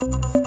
you